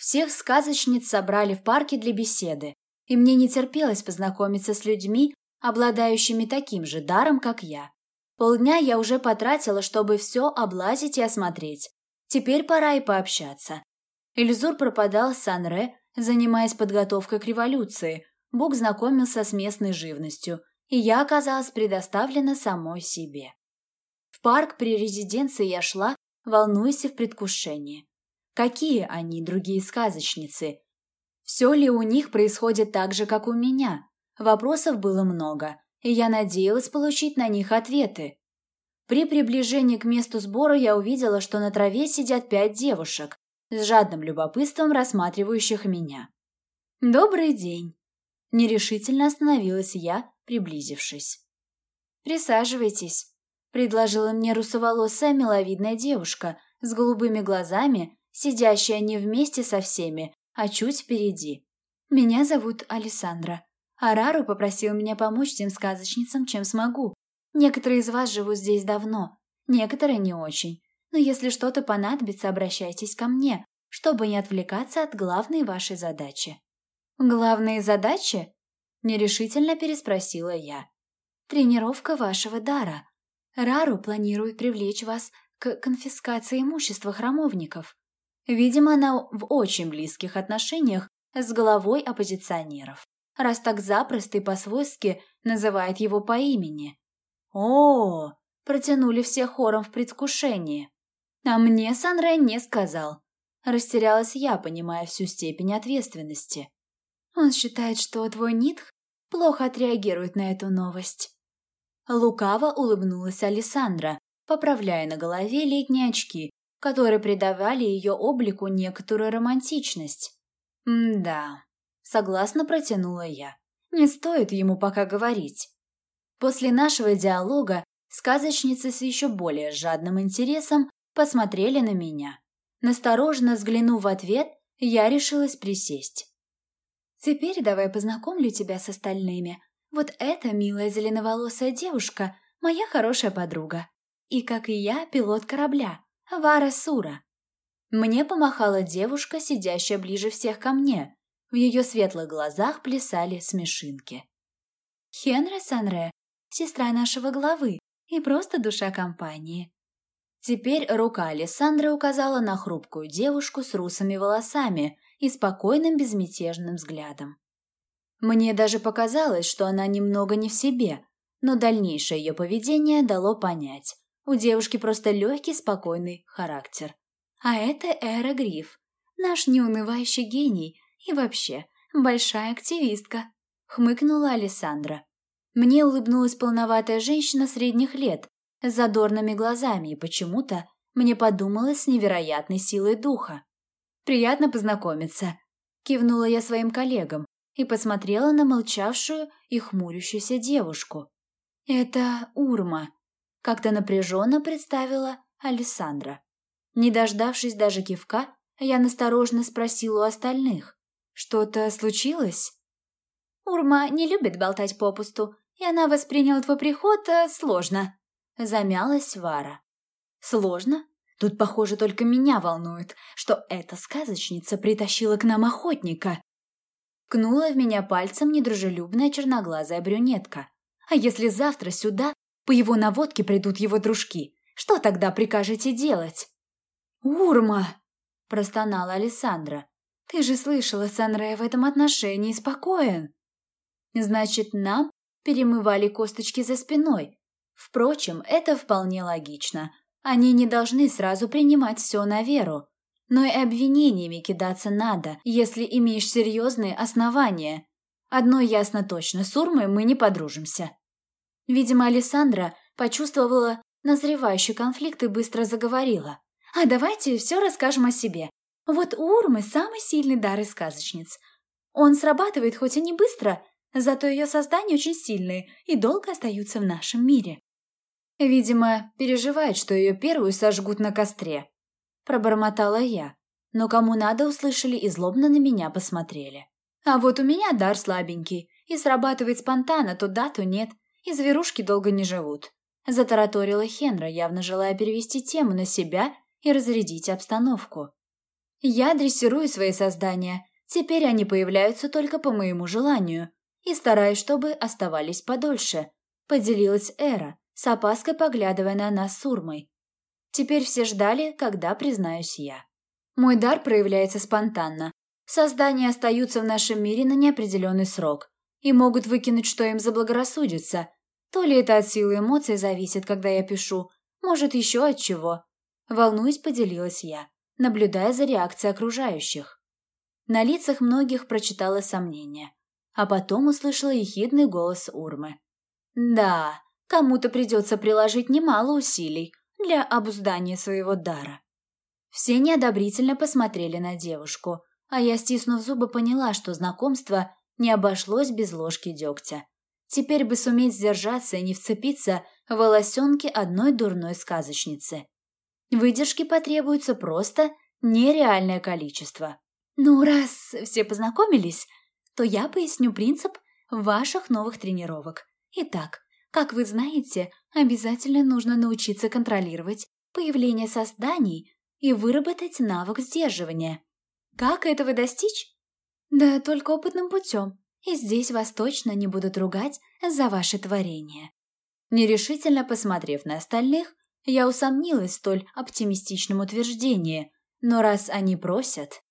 Всех сказочниц собрали в парке для беседы, и мне не терпелось познакомиться с людьми, обладающими таким же даром, как я. Полдня я уже потратила, чтобы все облазить и осмотреть. Теперь пора и пообщаться. Эльзур пропадал с Анре, занимаясь подготовкой к революции. Бук знакомился с местной живностью, и я оказалась предоставлена самой себе. В парк при резиденции я шла, волнуясь в предвкушении. Какие они, другие сказочницы? Все ли у них происходит так же, как у меня? Вопросов было много, и я надеялась получить на них ответы. При приближении к месту сбора я увидела, что на траве сидят пять девушек, с жадным любопытством рассматривающих меня. «Добрый день!» Нерешительно остановилась я, приблизившись. «Присаживайтесь», — предложила мне русоволосая миловидная девушка с голубыми глазами, сидящая не вместе со всеми, а чуть впереди. «Меня зовут Александра. Арару попросил меня помочь тем сказочницам, чем смогу. Некоторые из вас живут здесь давно, некоторые не очень. Но если что-то понадобится, обращайтесь ко мне, чтобы не отвлекаться от главной вашей задачи». «Главные задачи?» – нерешительно переспросила я. «Тренировка вашего дара. Рару планирует привлечь вас к конфискации имущества храмовников. Видимо, она в очень близких отношениях с головой оппозиционеров раз так запросто и по-свойски называет его по имени. О, протянули все хором в предвкушении. А мне Санре не сказал. Растерялась я, понимая всю степень ответственности. Он считает, что твой Нитх плохо отреагирует на эту новость. Лукаво улыбнулась Александра, поправляя на голове летние очки, которые придавали ее облику некоторую романтичность. «М-да, Согласно протянула я. Не стоит ему пока говорить. После нашего диалога сказочницы с еще более жадным интересом посмотрели на меня. Настороженно взглянув в ответ, я решилась присесть. «Теперь давай познакомлю тебя с остальными. Вот эта милая зеленоволосая девушка – моя хорошая подруга. И, как и я, пилот корабля, Вара Сура». Мне помахала девушка, сидящая ближе всех ко мне, в ее светлых глазах плясали смешинки. «Хенре Санре, сестра нашего главы и просто душа компании». Теперь рука Александры указала на хрупкую девушку с русыми волосами и спокойным безмятежным взглядом. Мне даже показалось, что она немного не в себе, но дальнейшее ее поведение дало понять. У девушки просто легкий, спокойный характер. А это Эра Гриф, наш неунывающий гений, и вообще, большая активистка», — хмыкнула Александра. Мне улыбнулась полноватая женщина средних лет, с задорными глазами, и почему-то мне подумалось с невероятной силой духа. «Приятно познакомиться», — кивнула я своим коллегам и посмотрела на молчавшую и хмурящуюся девушку. «Это Урма», — как-то напряженно представила Александра. Не дождавшись даже кивка, я насторожно спросила у остальных. Что-то случилось? Урма не любит болтать попусту, и она восприняла твой приход э, сложно. Замялась Вара. Сложно? Тут, похоже, только меня волнует, что эта сказочница притащила к нам охотника. Кнула в меня пальцем недружелюбная черноглазая брюнетка. А если завтра сюда по его наводке придут его дружки, что тогда прикажете делать? «Урма!» – простонала Александра. Ты же слышала, Санре в этом отношении спокоен. Значит, нам перемывали косточки за спиной. Впрочем, это вполне логично. Они не должны сразу принимать все на веру. Но и обвинениями кидаться надо, если имеешь серьезные основания. Одно ясно точно, с Урмой мы не подружимся. Видимо, Александра почувствовала назревающий конфликт и быстро заговорила. «А давайте все расскажем о себе. Вот у Урмы самый сильный дар из сказочниц. Он срабатывает хоть и не быстро, зато ее создания очень сильные и долго остаются в нашем мире. Видимо, переживает, что ее первую сожгут на костре. Пробормотала я, но кому надо услышали и злобно на меня посмотрели. А вот у меня дар слабенький, и срабатывает спонтанно, то да, то нет, и зверушки долго не живут. Затараторила Хенра, явно желая перевести тему на себя и разрядить обстановку. Я дрессирую свои создания, теперь они появляются только по моему желанию, и стараюсь, чтобы оставались подольше», — поделилась Эра, с опаской поглядывая на нас с Урмой. Теперь все ждали, когда признаюсь я. Мой дар проявляется спонтанно. Создания остаются в нашем мире на неопределенный срок и могут выкинуть, что им заблагорассудится. То ли это от силы эмоций зависит, когда я пишу, может, еще от чего. Волнуюсь, поделилась я, наблюдая за реакцией окружающих. На лицах многих прочитала сомнение, а потом услышала ехидный голос Урмы. «Да, кому-то придется приложить немало усилий для обуздания своего дара». Все неодобрительно посмотрели на девушку, а я, стиснув зубы, поняла, что знакомство не обошлось без ложки дегтя. Теперь бы суметь сдержаться и не вцепиться в волосенки одной дурной сказочницы. Выдержки потребуется просто нереальное количество. Ну, раз все познакомились, то я поясню принцип ваших новых тренировок. Итак, как вы знаете, обязательно нужно научиться контролировать появление созданий и выработать навык сдерживания. Как этого достичь? Да только опытным путем. И здесь вас точно не будут ругать за ваше творение. Нерешительно посмотрев на остальных, я усомнилась в столь оптимистичном утверждении, но раз они просят...